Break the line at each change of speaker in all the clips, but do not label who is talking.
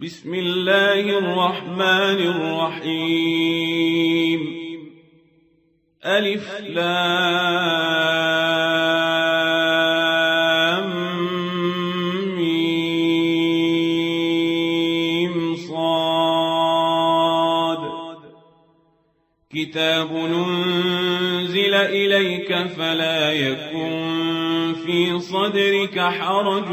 بسم الله الرحمن الرحيم. ألف لام ميم صاد. كتاب ننزل إليك فلا يكن في صدرك حرج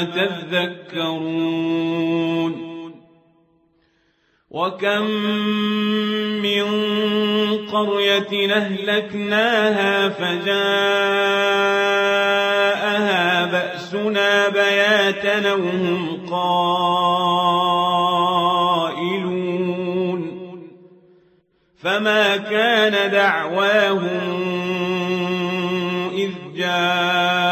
تذكرون وكم من قرية أهلكناها فجاءها بأسنا بياتا وهم قائلون فما كان دعواهم إذ جاءهم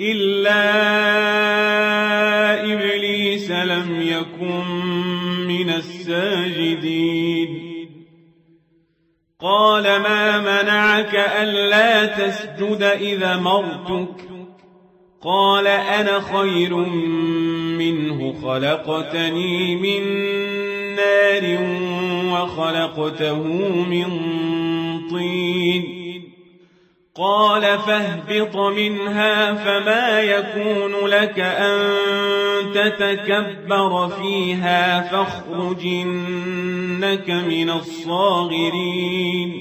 إلا إبليس لم يكن من الساجدين. قال ما منعك ألا تسجد إذا مرتك؟ قال أنا خير منه خلقتني من نار وخلقته من طين. قال فاهبط منها فما يكون لك أن تتكبر فيها فاخرج إنك من الصاغرين.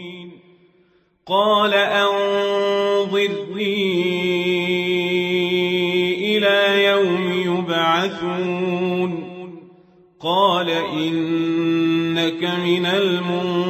قال أنظرني إلى يوم يبعثون. قال إنك من المنظرين.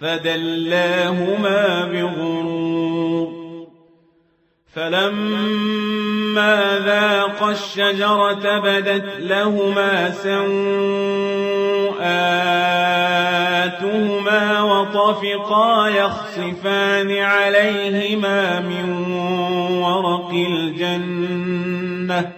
فدلاهما بغرور. فلما ذاقا الشجرة بدت لهما سوآتهما وطفقا يخصفان عليهما من ورق الجنة.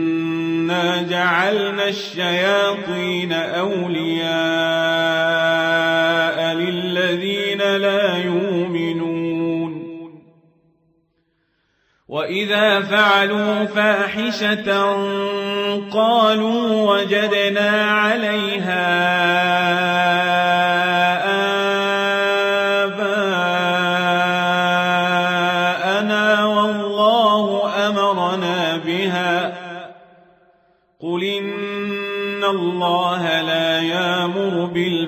جعلنا الشياطين أولياء للذين لا يؤمنون وإذا فعلوا فاحشة قالوا وجدنا عليها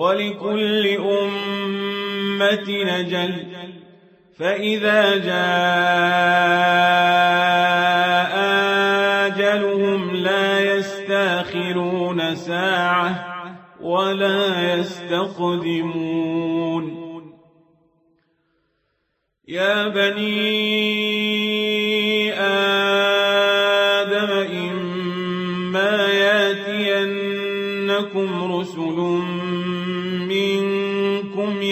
ولكل أمة نجل. فإذا جاء آجلهم لا يستأخرون ساعة ولا يستقدمون. يا بني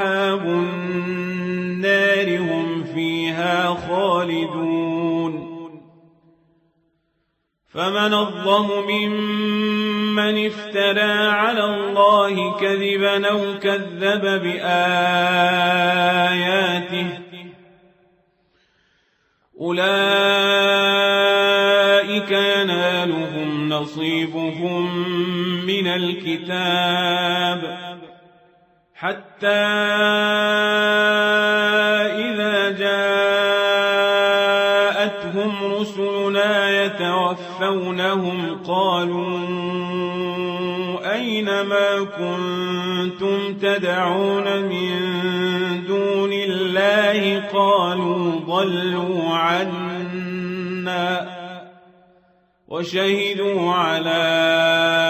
أصحاب النار هم فيها خالدون. فمن الظلم ممن افترى على الله كذبا أو كذب بآياته أولئك ينالهم نصيبهم من الكتاب حتى يتوفونهم قالوا أين ما كنتم تدعون من دون الله قالوا ضلوا عنا وشهدوا على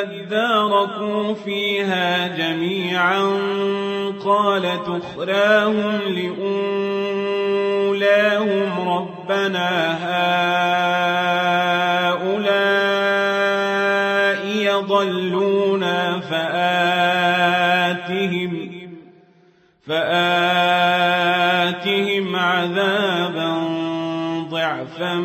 إذا اداركوا فيها جميعا قالت أخراهم لأولاهم ربنا هؤلاء يضلونا فآتهم فآتهم عذابا ضعفا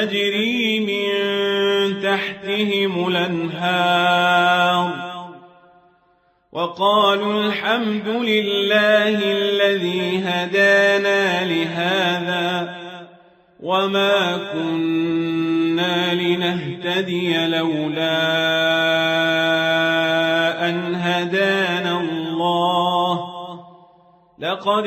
تجري من تحتهم الأنهار. وقالوا الحمد لله الذي هدانا لهذا وما كنا لنهتدي لولا أن هدانا الله. لقد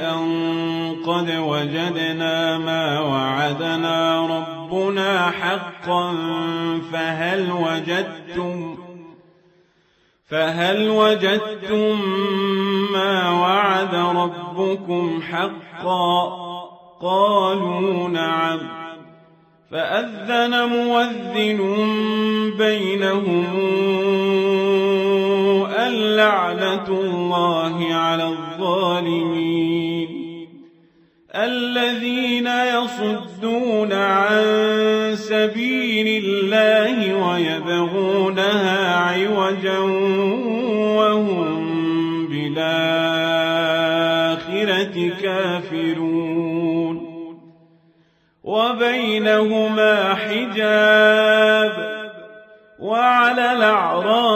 أن قد وجدنا ما وعدنا ربنا حقا فهل وجدتم فهل وجدتم ما وعد ربكم حقا قالوا نعم فأذن مؤذن بينهم اللعنة الله على الظالمين. الذين يصدون عن سبيل الله ويبغونها عوجا وهم بالآخرة كافرون. وبينهما حجاب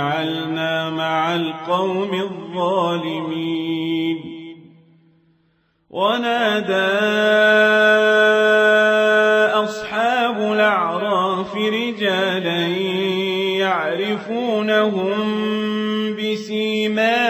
لا تجعلنا مع القوم الظالمين. ونادى أصحاب الأعراف رجالا يعرفونهم بسيماهم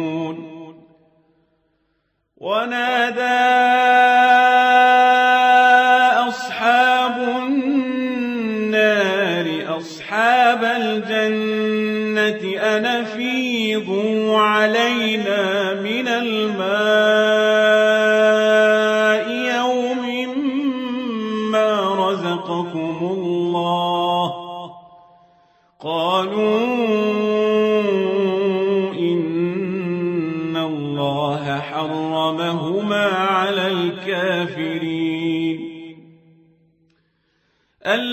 ونادى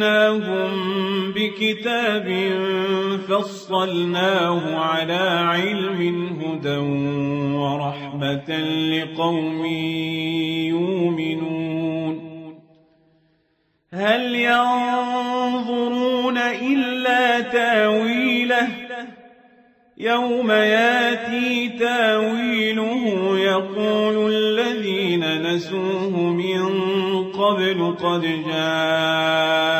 جئناهم بكتاب فصلناه على علم هدى ورحمة لقوم يؤمنون هل ينظرون إلا تاويله يوم ياتي تاويله يقول الذين نسوه من قبل قد جاءت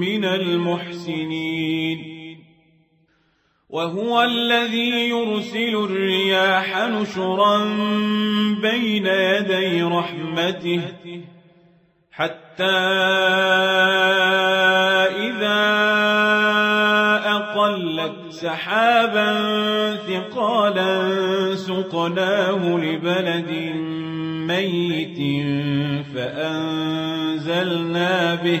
من المحسنين. وهو الذي يرسل الرياح نشرا بين يدي رحمته حتى إذا أقلت سحابا ثقالا سقناه لبلد ميت فأنزلنا به.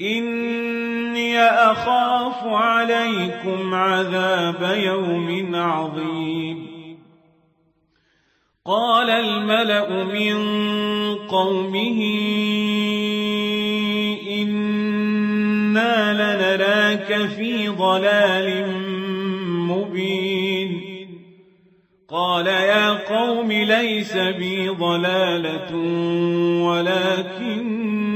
إني أخاف عليكم عذاب يوم عظيم. قال الملأ من قومه إنا لنراك في ضلال مبين. قال يا قوم ليس بي ضلالة ولكني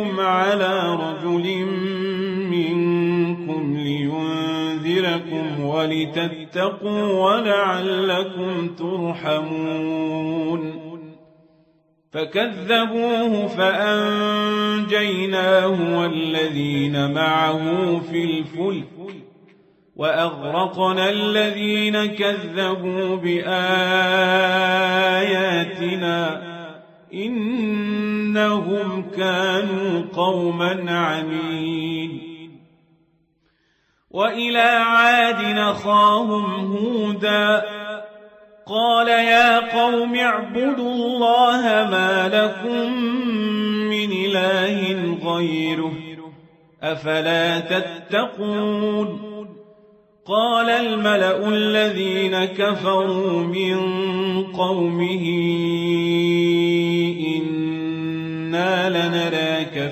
ربكم على رجل منكم لينذركم ولتتقوا ولعلكم ترحمون فكذبوه فأنجيناه والذين معه في الفلك وأغرقنا الذين كذبوا بآياتنا إنهم كانوا قوما عمين وإلى عاد نخاهم هودا. قال يا قوم اعبدوا الله ما لكم من إله غيره. أفلا تتقون؟ قال الملأ الذين كفروا من قومه.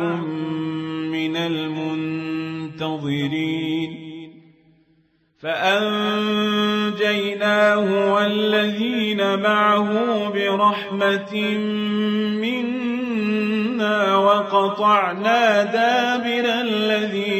معكم من المنتظرين. فأنجيناه والذين معه برحمة منا وقطعنا دابر الذين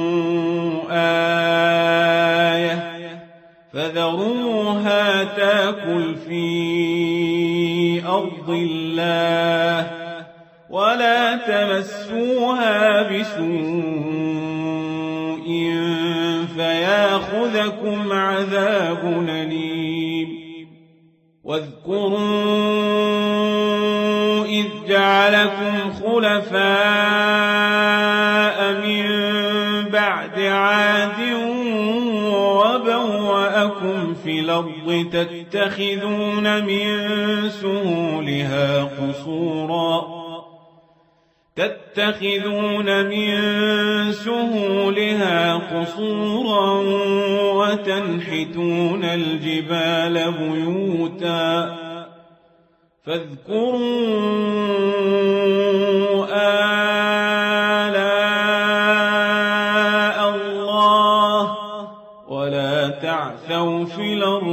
فذروها تاكل في أرض الله ولا تمسوها بسوء فياخذكم عذاب أليم. واذكروا إذ جعلكم خلفاء الأرض تتخذون من سهولها قصورا. تتخذون من سهولها قصورا وتنحتون الجبال بيوتا. فاذكروا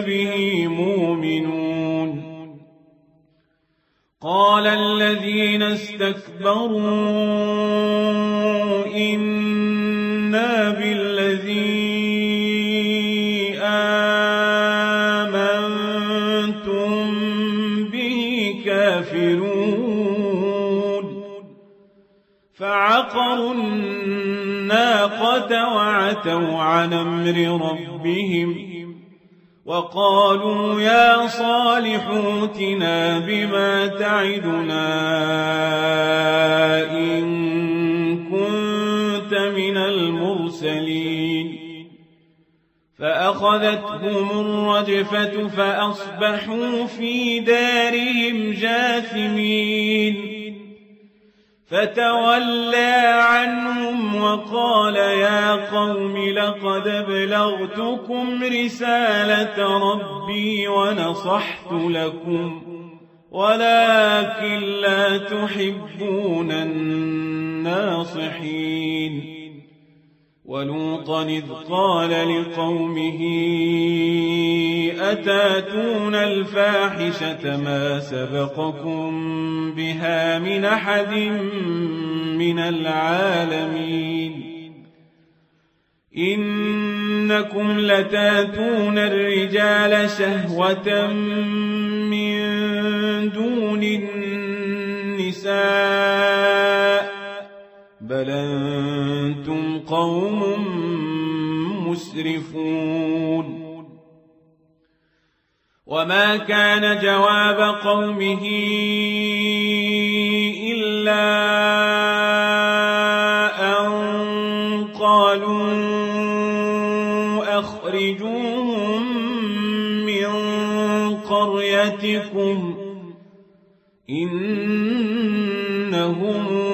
به مؤمنون. قال الذين استكبروا إنا بالذي آمنتم به كافرون. فعقروا الناقة وعتوا عن أمر ربهم. وقالوا يا صالح اوتنا بما تعدنا إن كنت من المرسلين. فأخذتهم الرجفة فأصبحوا في دارهم جاثمين. فتولى عنهم وقال يا قوم لقد ابلغتكم رسالة ربي ونصحت لكم ولكن لا تحبون الناصحين. ولوطا إذ قال لقومه أتاتون الفاحشة ما سبقكم بها من أحد من العالمين؟ إنكم لتاتون الرجال شهوة من دون النساء بل أنتم قوم مسرفون. وما كان جواب قومه إلا إنهم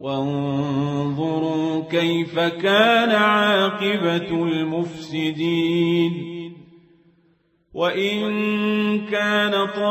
وانظروا كيف كان عاقبة المفسدين. وإن كان طائفة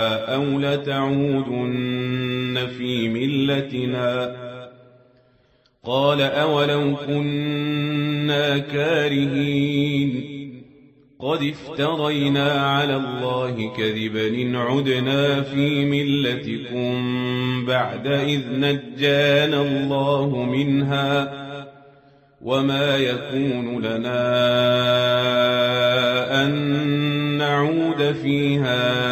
أو لتعودن في ملتنا قال أولو كنا كارهين قد افترينا على الله كذبا إن عدنا في ملتكم بعد إذ نجانا الله منها وما يكون لنا أن نعود فيها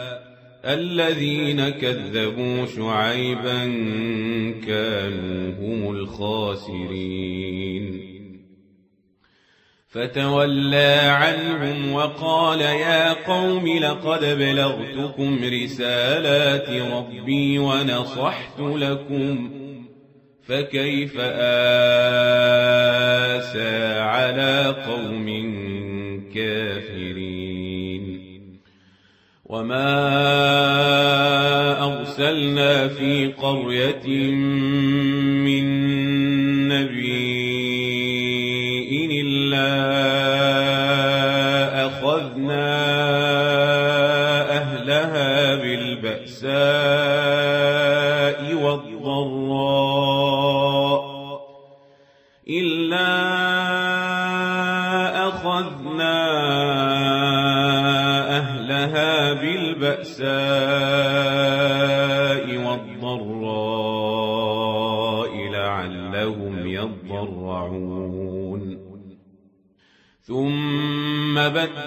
الذين كذبوا شعيبا كانوا هم الخاسرين. فتولى عنهم وقال يا قوم لقد بلغتكم رسالات ربي ونصحت لكم فكيف آسى على قوم كافرين؟ وما أرسلنا في قرية من نبي إلا أخذنا أهلها بالبأساء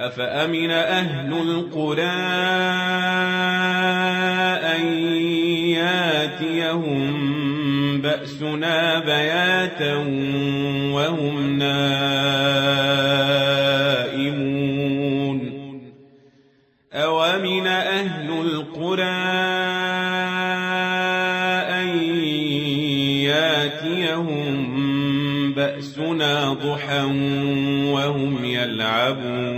أفأمن أهل القرى أن ياتيهم بأسنا بياتا وهم نائمون؟ أومن أهل القرى أن ياتيهم بأسنا ضحى وهم يلعبون؟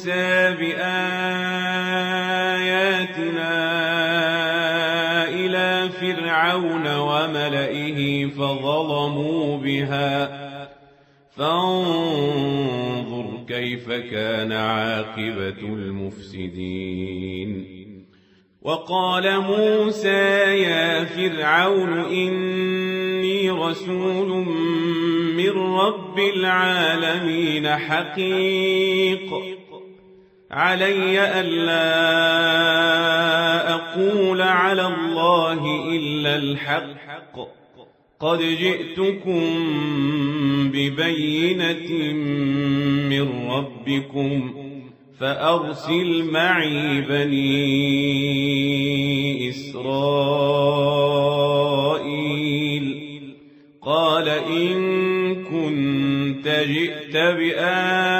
موسى بآياتنا إلى فرعون وملئه فظلموا بها. فانظر كيف كان عاقبة المفسدين. وقال موسى يا فرعون إني رسول من رب العالمين حقيق. علي ألا أقول على الله إلا الحق. قد جئتكم ببينة من ربكم فأرسل معي بني إسرائيل. قال إن كنت جئت بآية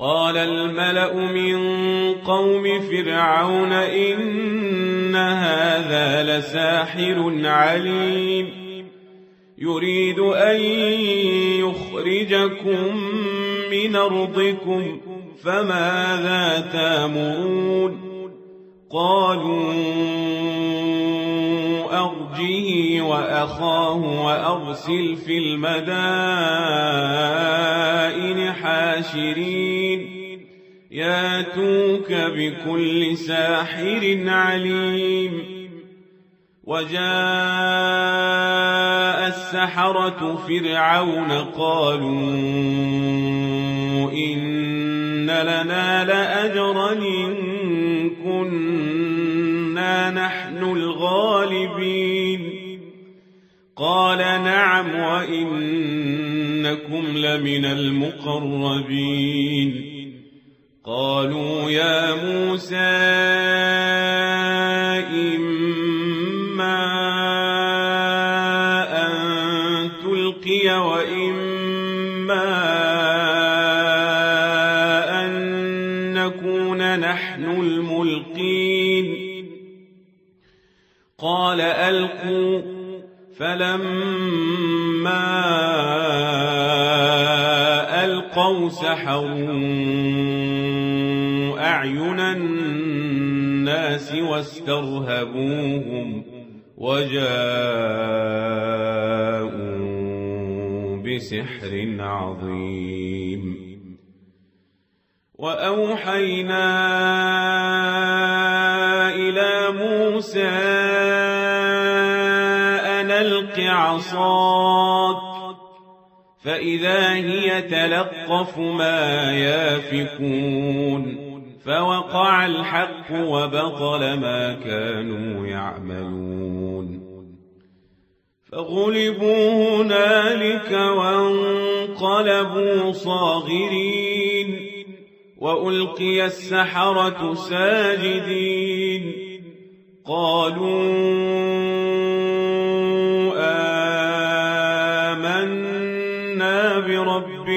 قال الملأ من قوم فرعون إن هذا لساحر عليم. يريد أن يخرجكم من أرضكم فماذا تامرون؟ قالوا أرجه وأخاه وأرسل في المدائن حاشرين. ياتوك بكل ساحر عليم. وجاء السحرة فرعون قالوا إن لنا لأجرا إن كنا قال نعم وإنكم لمن المقربين. قالوا يا موسى فلما ألقوا سحروا أعين الناس واسترهبوهم وجاءوا بسحر عظيم وأوحينا إلى موسى عصاك فإذا هي تلقف ما يافكون فوقع الحق وبطل ما كانوا يعملون. فغلبوا هنالك وانقلبوا صاغرين وألقي السحرة ساجدين. قالوا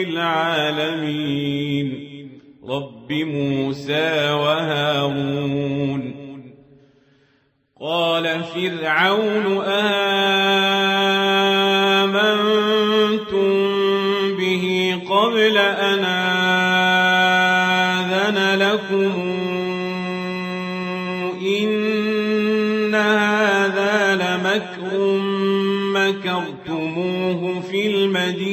العالمين. رب موسى وهارون. قال فرعون آمنتم به قبل أن آذن لكم؟ إن هذا لمكر مكرتموه في المدينة.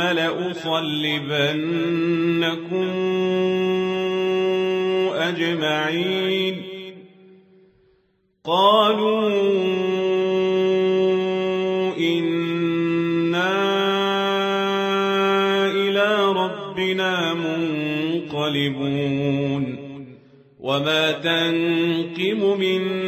لأصلبنكم أجمعين. قالوا إنا إلى ربنا منقلبون. وما تنقم منا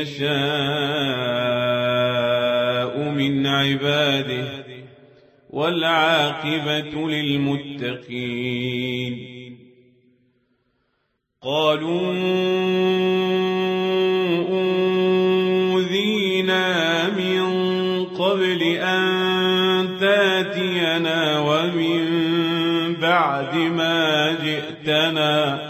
يشاء من عباده والعاقبة للمتقين. قالوا أوذينا من قبل أن تاتينا ومن بعد ما جئتنا.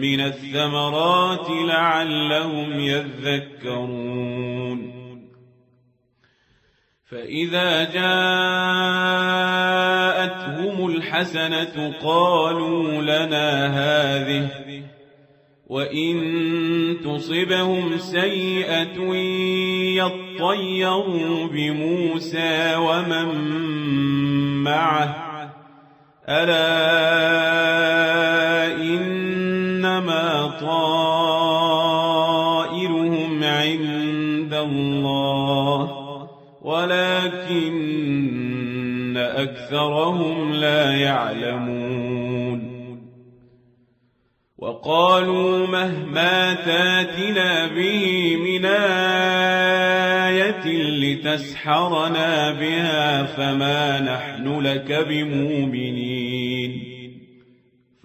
من الثمرات لعلهم يذكرون. فإذا جاءتهم الحسنة قالوا لنا هذه وإن تصبهم سيئة يطيروا بموسى ومن معه. ألا إنما طائرهم عند الله ولكن أكثرهم لا يعلمون. وقالوا مهما تاتنا به من آية لتسحرنا بها فما نحن لك بمؤمنين.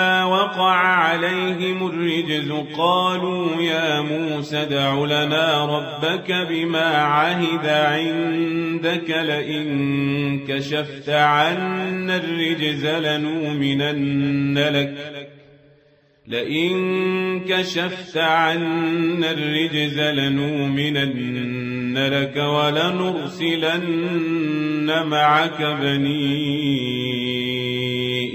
وقع عليهم الرجز قالوا يا موسى دع لنا ربك بما عهد عندك لئن كشفت عنا الرجز لنؤمنن لك. لئن كشفت عنا الرجز لنؤمنن لك ولنرسلن معك بني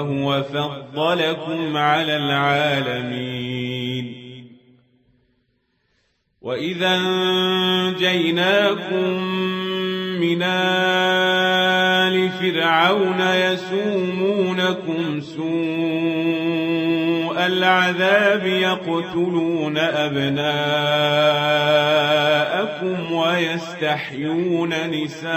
وهو فضلكم على العالمين. وإذا أنجيناكم من آل فرعون يسومونكم سوء العذاب يقتلون أبناءكم ويستحيون نساءكم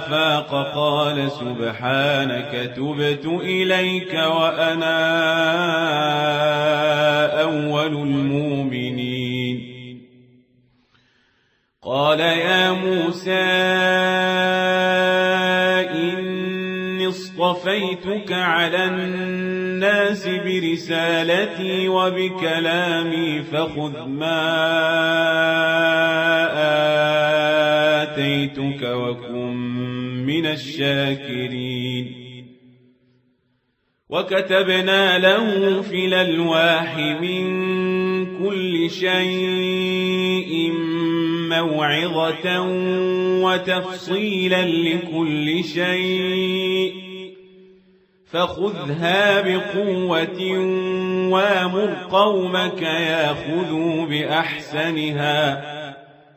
أفاق قال سبحانك تبت إليك وأنا أول المؤمنين. قال يا موسى إني اصطفيتك على الناس برسالتي وبكلامي فخذ ما آتيتك وكن من الشاكرين. وكتبنا له في الألواح من كل شيء موعظة وتفصيلا لكل شيء. فخذها بقوة وامر قومك ياخذوا بأحسنها.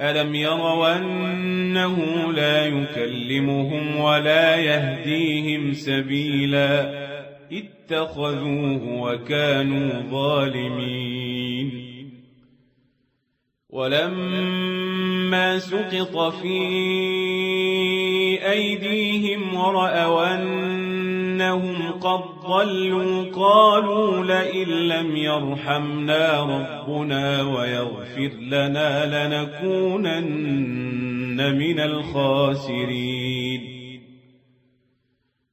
ألم يروا أنه لا يكلمهم ولا يهديهم سبيلا اتخذوه وكانوا ظالمين ولما سقط في أيديهم ورأوا أنهم قد ضلوا قالوا لئن لم يرحمنا ربنا ويغفر لنا لنكونن من الخاسرين.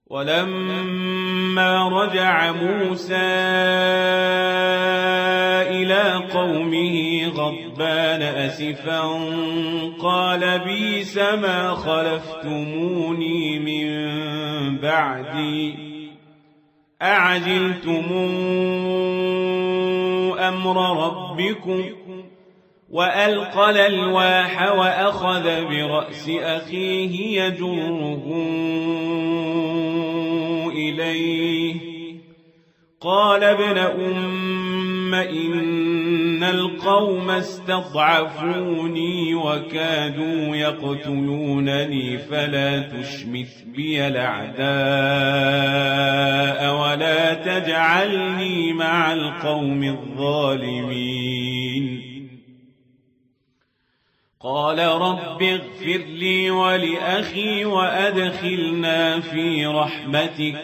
ولما رجع موسى إلى قومه غضبان أسفا قال بيس ما خلفتموني من بعدي أعجلتم أمر ربكم وألقى الألواح وأخذ برأس أخيه يجره إليه قال ابن أم إن القوم استضعفوني وكادوا يقتلونني فلا تشمث بي الأعداء ولا تجعلني مع القوم الظالمين قال رب اغفر لي ولأخي وأدخلنا في رحمتك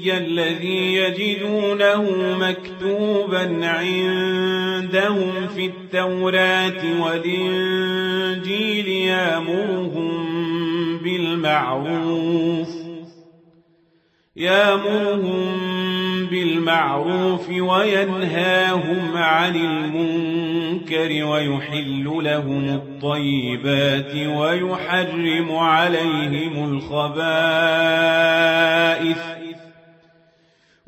الأمي الذي يجدونه مكتوبا عندهم في التوراة والإنجيل يامرهم بالمعروف يامرهم بالمعروف وينهاهم عن المنكر ويحل لهم الطيبات ويحرم عليهم الخبائث.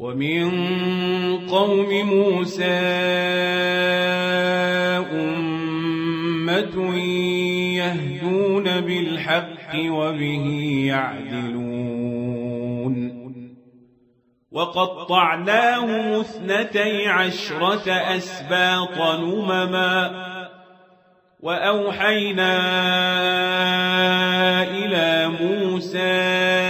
ومن قوم موسى أمة يهدون بالحق وبه يعدلون. وقطعناهم اثنتي عشرة أسباط نمما وأوحينا إلى موسى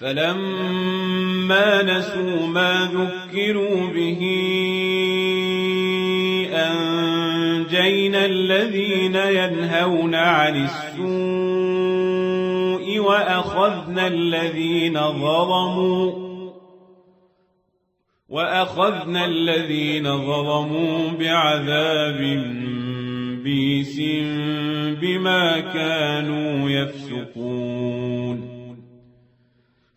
فلما نسوا ما ذكروا به أنجينا الذين ينهون عن السوء وأخذنا الذين ظلموا وأخذنا الذين ظلموا بعذاب بيس بما كانوا يفسقون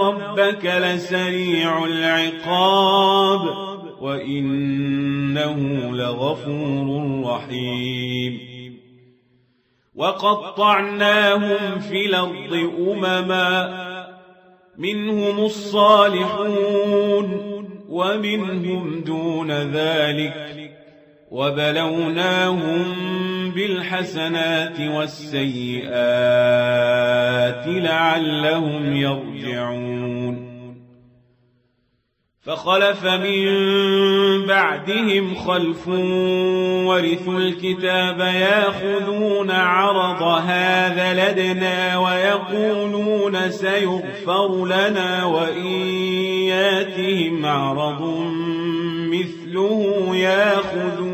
ربك لسريع العقاب وإنه لغفور رحيم. وقطعناهم في الأرض أمما منهم الصالحون ومنهم دون ذلك. وبلوناهم بالحسنات والسيئات لعلهم يرجعون. فخلف من بعدهم خلف ورثوا الكتاب ياخذون عرض هذا لدنا ويقولون سيغفر لنا وإن ياتهم عرض مثله ياخذوه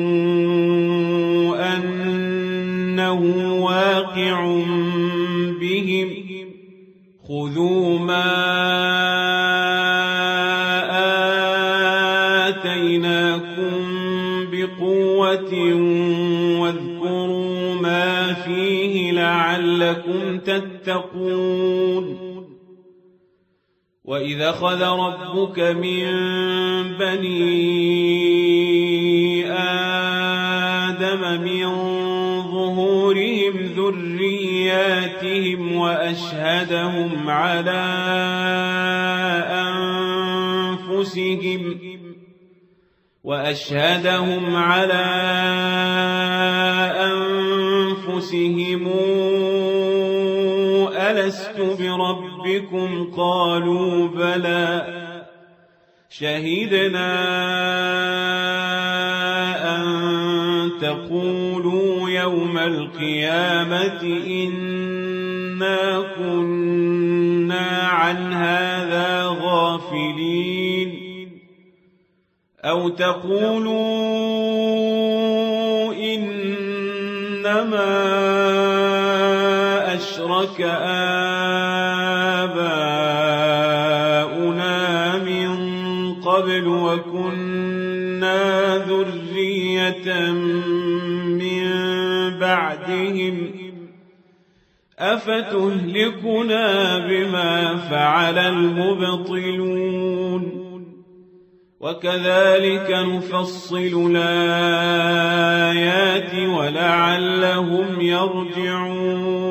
لعلكم تتقون. وإذا خذ ربك من بني آدم من ظهورهم ذرياتهم وأشهدهم على أنفسهم وأشهدهم على أنفسهم ألست بربكم قالوا بلى شهدنا أن تقولوا يوم القيامة إنا كنا عن هذا غافلين أو تقولوا إنما أشرك آباؤنا من قبل وكنا ذرية من بعدهم أفتهلكنا بما فعل المبطلون وكذلك نفصل الآيات ولعلهم يرجعون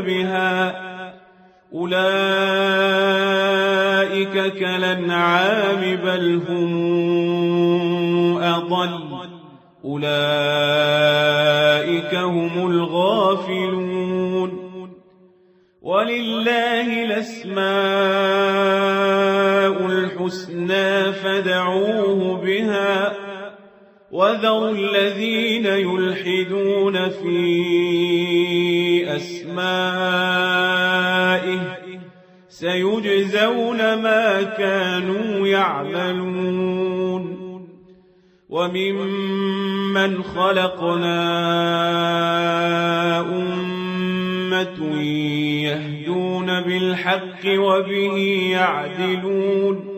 بها. أولئك كالأنعام بل هم أضل. أولئك هم الغافلون. ولله الأسماء الحسنى فدعوه بها. وذروا الذين يلحدون في أسمائه سيجزون ما كانوا يعملون وممن خلقنا أمة يهدون بالحق وبه يعدلون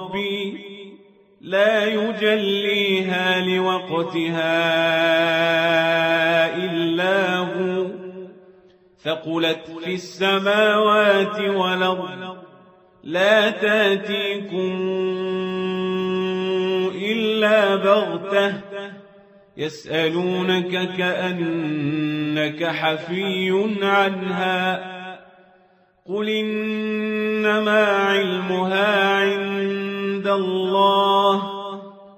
لا يجليها لوقتها إلا هو. ثقلت في السماوات والأرض. لا تأتيكم إلا بغتة. يسألونك كأنك حفي عنها. قل إنما علمها عند الله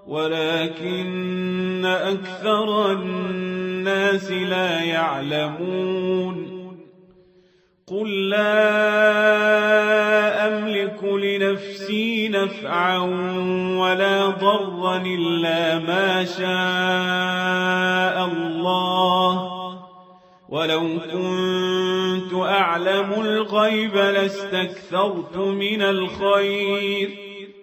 ولكن أكثر الناس لا يعلمون قل لا أملك لنفسي نفعا ولا ضرا إلا ما شاء الله ولو كنت أعلم الغيب لاستكثرت من الخير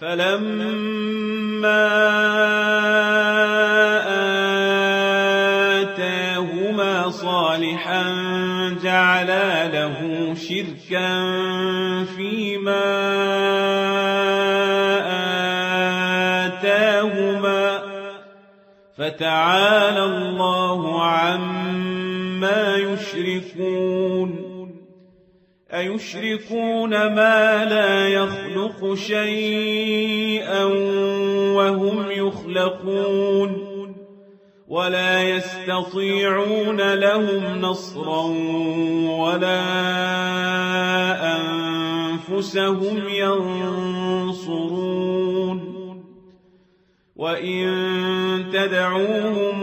فلما آتاهما صالحا جعلا له شركا فيما آتاهما فتعالى الله عما يشركون أيشركون ما لا يخلق شيئا وهم يخلقون ولا يستطيعون لهم نصرا ولا أنفسهم ينصرون. وإن تدعوهم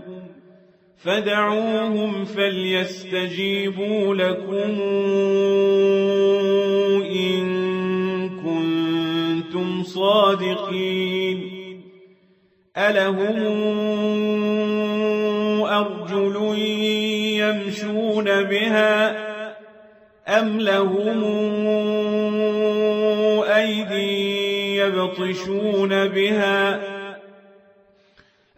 فدعوهم فليستجيبوا لكم إن كنتم صادقين. ألهم أرجل يمشون بها أم لهم أيدي يبطشون بها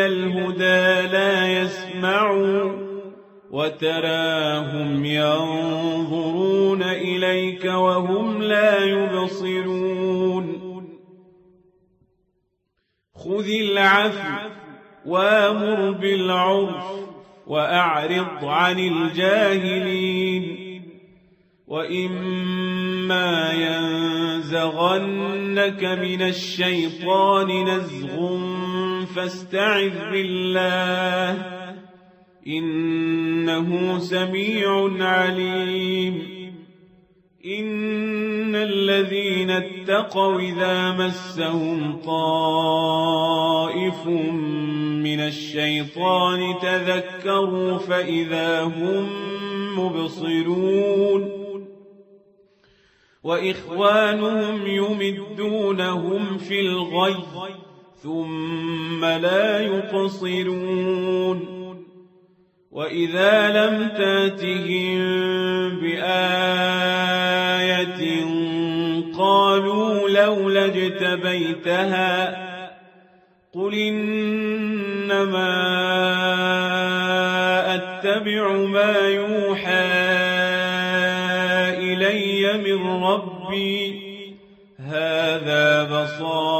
إلى الهدى لا يسمعوا وتراهم ينظرون إليك وهم لا يبصرون. خذ العفو وأمر بالعرف وأعرض عن الجاهلين. وإما ينزغنك من الشيطان نزغ فاستعذ بالله. إنه سميع عليم. إن الذين اتقوا إذا مسهم طائف من الشيطان تذكروا فإذا هم مبصرون. وإخوانهم يمدونهم في الغي. ثم لا يقصرون. وإذا لم تأتهم بآية قالوا لولا اجتبيتها قل إنما أتبع ما يوحى إلي من ربي. هذا بصائر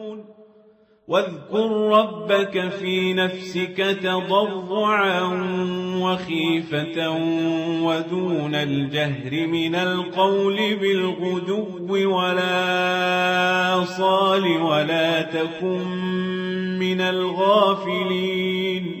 واذكر ربك في نفسك تضرعا وخيفة ودون الجهر من القول بالغدو ولا صال ولا تكن من الغافلين.